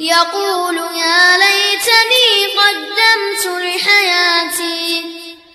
يقول يا